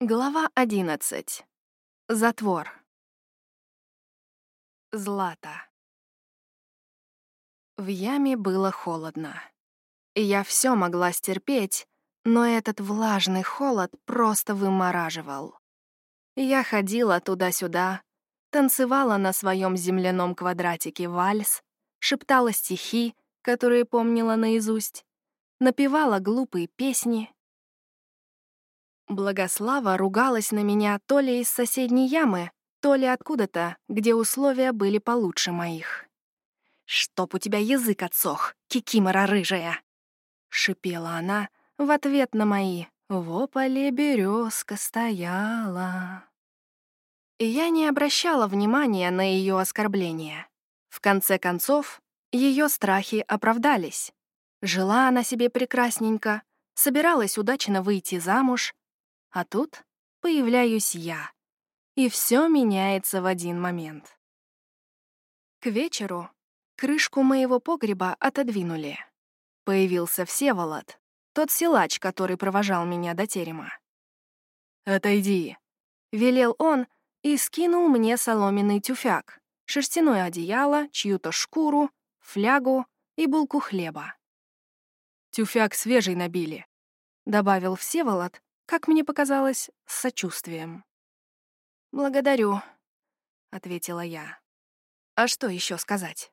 Глава 11. Затвор. Злата. В яме было холодно. Я все могла стерпеть, но этот влажный холод просто вымораживал. Я ходила туда-сюда, танцевала на своем земляном квадратике вальс, шептала стихи, которые помнила наизусть, напевала глупые песни — Благослава ругалась на меня то ли из соседней ямы, то ли откуда-то, где условия были получше моих. «Чтоб у тебя язык отсох, кикимора рыжая!» — шипела она в ответ на мои «В ополе березка стояла». И я не обращала внимания на ее оскорбления. В конце концов, ее страхи оправдались. Жила она себе прекрасненько, собиралась удачно выйти замуж, а тут появляюсь я, и все меняется в один момент. К вечеру крышку моего погреба отодвинули. Появился Всеволод, тот силач, который провожал меня до терема. «Отойди», — велел он и скинул мне соломенный тюфяк, шерстяное одеяло, чью-то шкуру, флягу и булку хлеба. «Тюфяк свежий набили», — добавил Всеволод как мне показалось, с сочувствием. «Благодарю», — ответила я. «А что еще сказать?»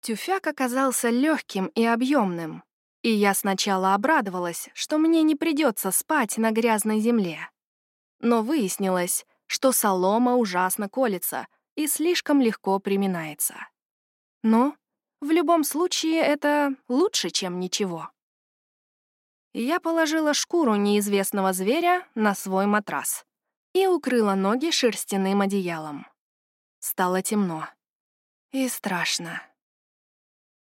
Тюфяк оказался легким и объемным, и я сначала обрадовалась, что мне не придется спать на грязной земле. Но выяснилось, что солома ужасно колется и слишком легко приминается. Но в любом случае это лучше, чем ничего я положила шкуру неизвестного зверя на свой матрас и укрыла ноги шерстяным одеялом. Стало темно и страшно.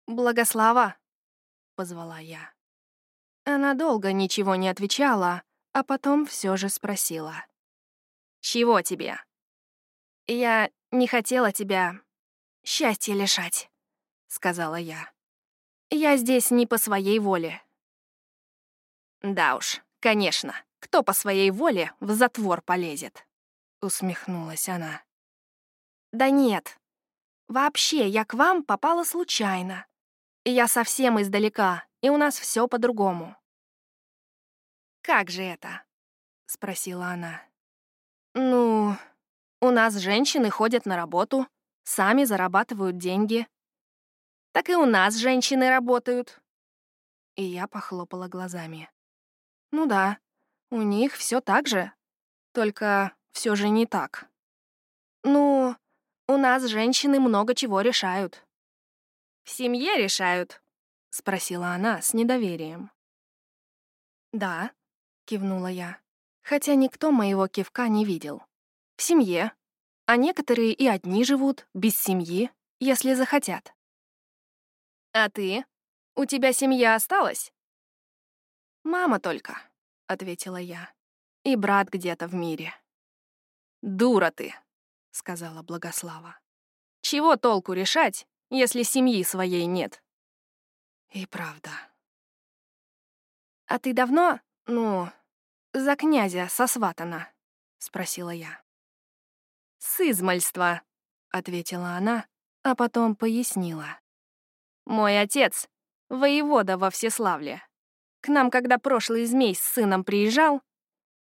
«Благослава!» — позвала я. Она долго ничего не отвечала, а потом все же спросила. «Чего тебе?» «Я не хотела тебя счастья лишать», — сказала я. «Я здесь не по своей воле. «Да уж, конечно, кто по своей воле в затвор полезет?» — усмехнулась она. «Да нет. Вообще, я к вам попала случайно. Я совсем издалека, и у нас все по-другому». «Как же это?» — спросила она. «Ну, у нас женщины ходят на работу, сами зарабатывают деньги. Так и у нас женщины работают». И я похлопала глазами. Ну да, у них все так же, только все же не так. Ну, у нас женщины много чего решают. В семье решают? спросила она с недоверием. Да, кивнула я, хотя никто моего кивка не видел. В семье. А некоторые и одни живут, без семьи, если захотят. А ты? У тебя семья осталась? «Мама только», — ответила я. «И брат где-то в мире». «Дура ты», — сказала Благослава. «Чего толку решать, если семьи своей нет?» И правда. «А ты давно, ну, за князя сосватана?» — спросила я. «С измальства», — ответила она, а потом пояснила. «Мой отец — воевода во Всеславле. К нам, когда прошлый змей с сыном приезжал,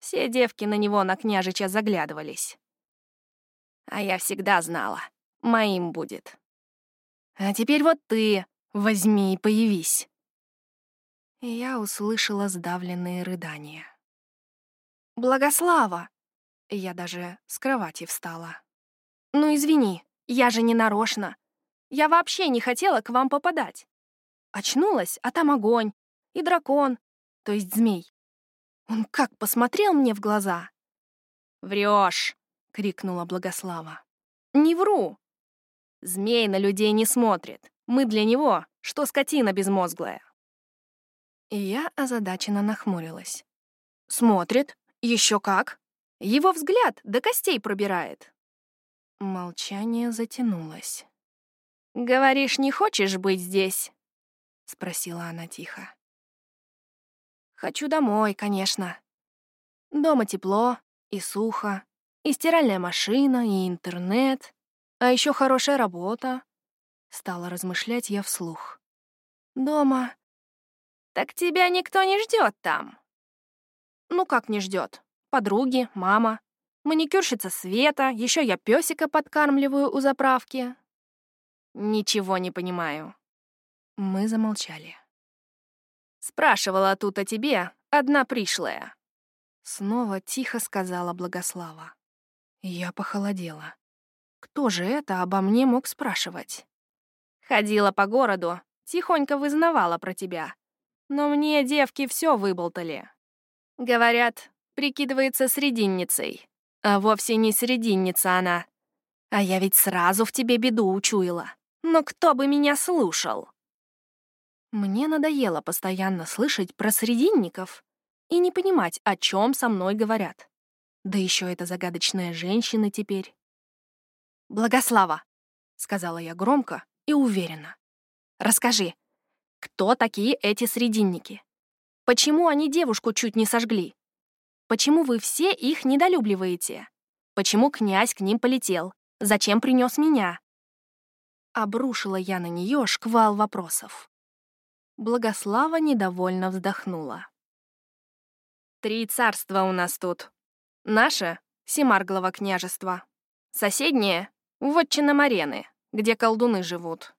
все девки на него на княжича заглядывались. А я всегда знала, моим будет. А теперь вот ты возьми и появись. И я услышала сдавленные рыдания. «Благослава!» Я даже с кровати встала. «Ну, извини, я же не нарочно. Я вообще не хотела к вам попадать. Очнулась, а там огонь, и дракон, то есть змей. Он как посмотрел мне в глаза. «Врешь!» — крикнула Благослава. «Не вру! Змей на людей не смотрит. Мы для него, что скотина безмозглая». И я озадаченно нахмурилась. «Смотрит? Еще как! Его взгляд до костей пробирает!» Молчание затянулось. «Говоришь, не хочешь быть здесь?» — спросила она тихо. «Хочу домой, конечно». Дома тепло и сухо, и стиральная машина, и интернет, а еще хорошая работа. Стала размышлять я вслух. Дома. Так тебя никто не ждет там. Ну как не ждет? Подруги, мама, маникюрщица Света, еще я песика подкармливаю у заправки. Ничего не понимаю. Мы замолчали. Спрашивала тут о тебе одна пришлая. Снова тихо сказала Благослава. Я похолодела. Кто же это обо мне мог спрашивать? Ходила по городу, тихонько вызнавала про тебя. Но мне девки все выболтали. Говорят, прикидывается срединницей. А вовсе не срединница она. А я ведь сразу в тебе беду учуяла. Но кто бы меня слушал? Мне надоело постоянно слышать про срединников и не понимать, о чем со мной говорят. Да еще эта загадочная женщина теперь. «Благослава», — сказала я громко и уверенно. «Расскажи, кто такие эти срединники? Почему они девушку чуть не сожгли? Почему вы все их недолюбливаете? Почему князь к ним полетел? Зачем принес меня?» Обрушила я на нее шквал вопросов. Благослава недовольно вздохнула. «Три царства у нас тут. Наше — Семарглово княжество. Соседнее — Вотчина Марены, где колдуны живут.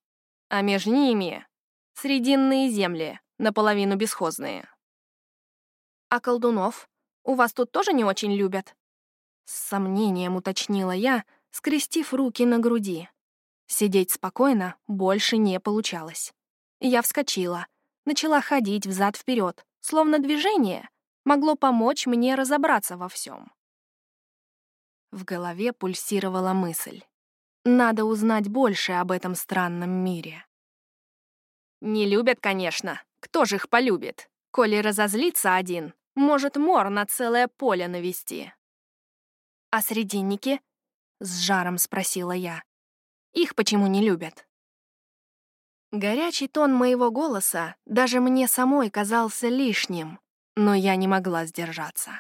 А между ними — Срединные земли, наполовину бесхозные. А колдунов у вас тут тоже не очень любят?» С сомнением уточнила я, скрестив руки на груди. Сидеть спокойно больше не получалось. Я вскочила, начала ходить взад вперед, словно движение могло помочь мне разобраться во всем. В голове пульсировала мысль. Надо узнать больше об этом странном мире. Не любят, конечно. Кто же их полюбит? Коли разозлится один, может мор на целое поле навести. «А срединники?» — с жаром спросила я. «Их почему не любят?» Горячий тон моего голоса даже мне самой казался лишним, но я не могла сдержаться.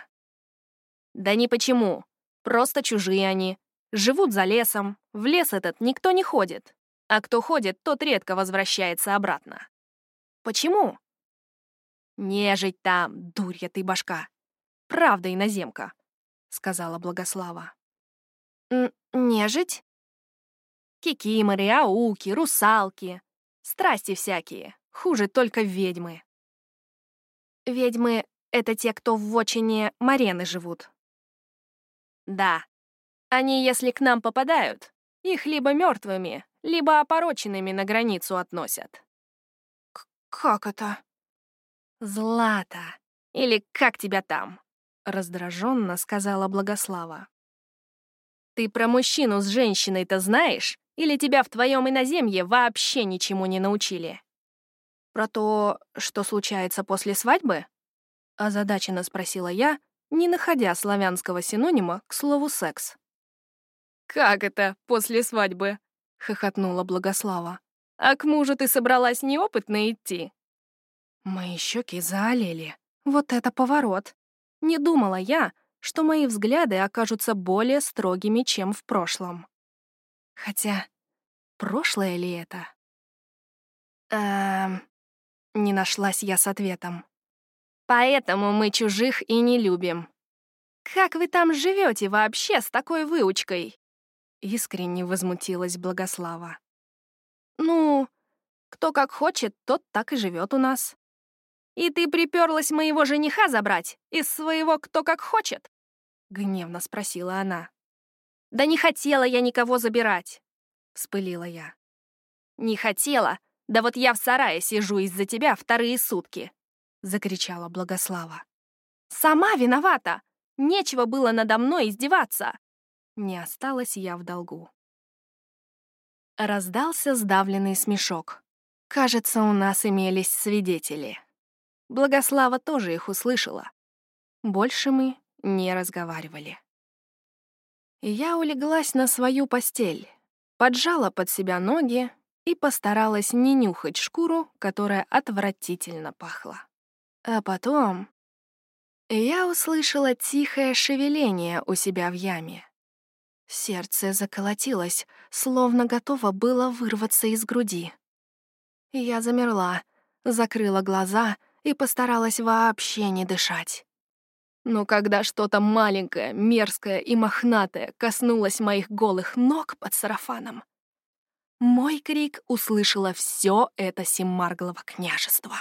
«Да ни почему. Просто чужие они. Живут за лесом. В лес этот никто не ходит. А кто ходит, тот редко возвращается обратно. Почему?» «Нежить там, дурья ты башка. Правда, иноземка», — сказала Благослава. Н «Нежить?» Кикиморы, ауки, русалки, Страсти всякие, хуже только ведьмы. Ведьмы — это те, кто в вотчине Марены живут. Да, они, если к нам попадают, их либо мертвыми, либо опороченными на границу относят. К «Как это?» «Злата, или как тебя там?» — раздраженно сказала Благослава. «Ты про мужчину с женщиной-то знаешь? Или тебя в твоем иноземье вообще ничему не научили? Про то, что случается после свадьбы? Озадаченно спросила я, не находя славянского синонима к слову «секс». «Как это после свадьбы?» — хохотнула Благослава. «А к мужу ты собралась неопытно идти?» Мои щеки заолели. Вот это поворот. Не думала я, что мои взгляды окажутся более строгими, чем в прошлом. Хотя, прошлое ли это? Эм... Не нашлась я с ответом. Поэтому мы чужих и не любим. Как вы там живете вообще с такой выучкой? Искренне возмутилась Благослава. Ну, кто как хочет, тот так и живет у нас. И ты приперлась моего жениха забрать из своего кто как хочет? Гневно спросила она. «Да не хотела я никого забирать!» — вспылила я. «Не хотела? Да вот я в сарае сижу из-за тебя вторые сутки!» — закричала Благослава. «Сама виновата! Нечего было надо мной издеваться!» Не осталась я в долгу. Раздался сдавленный смешок. Кажется, у нас имелись свидетели. Благослава тоже их услышала. Больше мы не разговаривали. Я улеглась на свою постель, поджала под себя ноги и постаралась не нюхать шкуру, которая отвратительно пахла. А потом... Я услышала тихое шевеление у себя в яме. Сердце заколотилось, словно готово было вырваться из груди. Я замерла, закрыла глаза и постаралась вообще не дышать. Но когда что-то маленькое, мерзкое и мохнатое коснулось моих голых ног под сарафаном, мой крик услышало все это Симмарглово княжество.